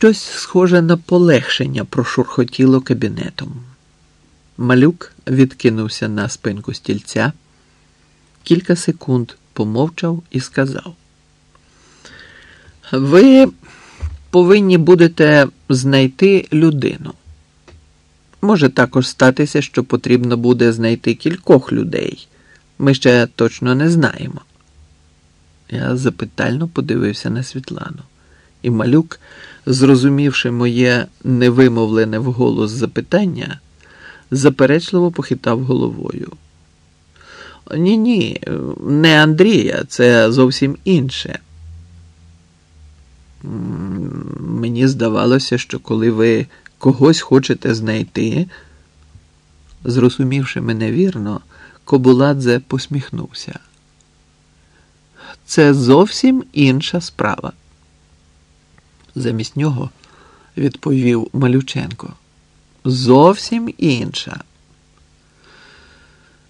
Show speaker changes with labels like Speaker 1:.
Speaker 1: Щось схоже на полегшення прошурхотіло кабінетом. Малюк відкинувся на спинку стільця, кілька секунд помовчав і сказав: Ви повинні будете знайти людину. Може також статися, що потрібно буде знайти кількох людей. Ми ще точно не знаємо. Я запитально подивився на Світлану, і малюк, зрозумівши моє невимовлене вголос запитання, заперечливо похитав головою. Ні, ні, не Андрія, це зовсім інше. Мені здавалося, що коли ви когось хочете знайти, зрозумівши мене вірно, Кобуладзе посміхнувся. Це зовсім інша справа. Замість нього відповів Малюченко. Зовсім інша.